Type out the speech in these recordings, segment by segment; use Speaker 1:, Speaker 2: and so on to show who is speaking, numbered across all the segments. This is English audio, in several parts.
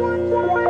Speaker 1: one, one, one.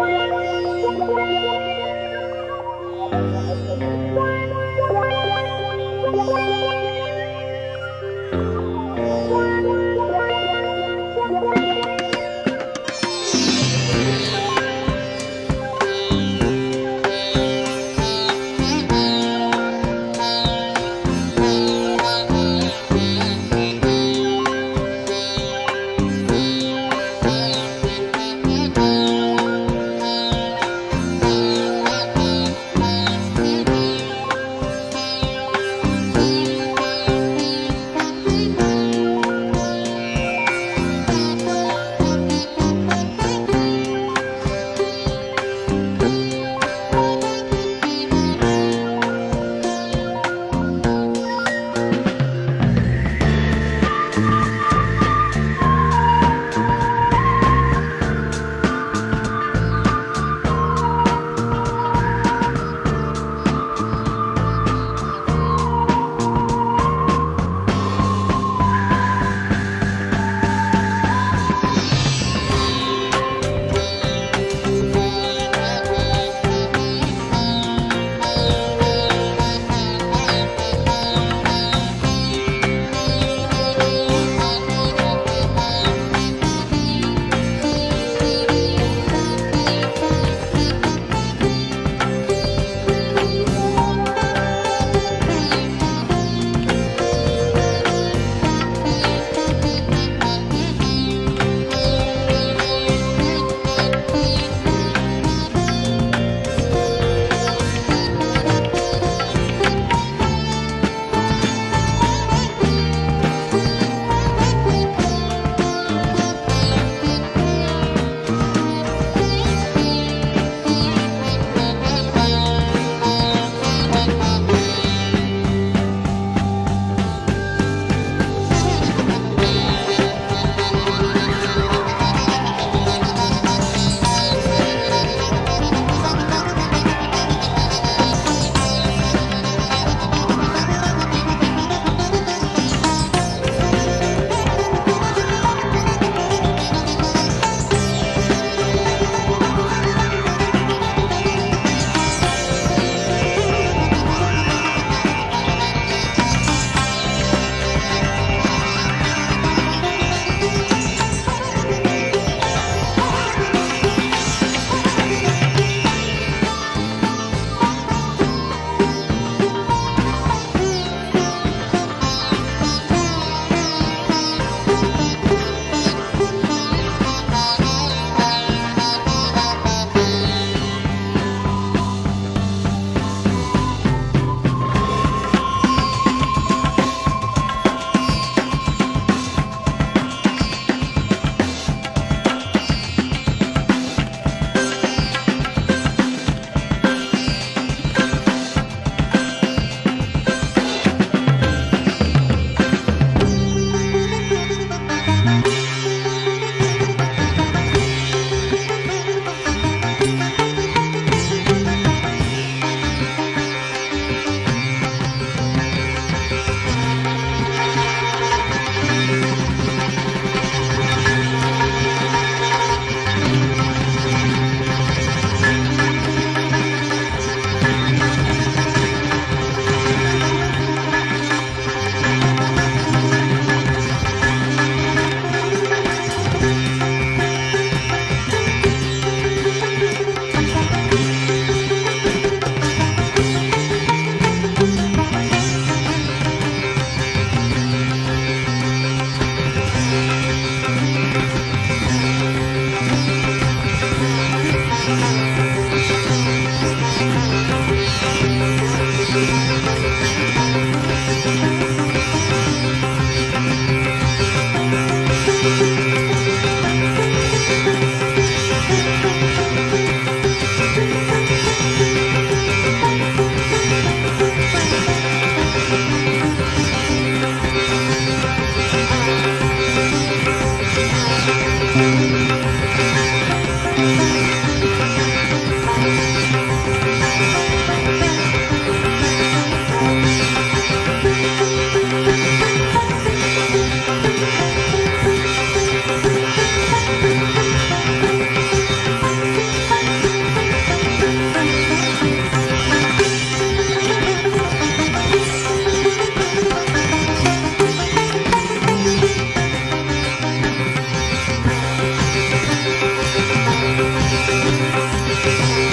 Speaker 1: Thank you.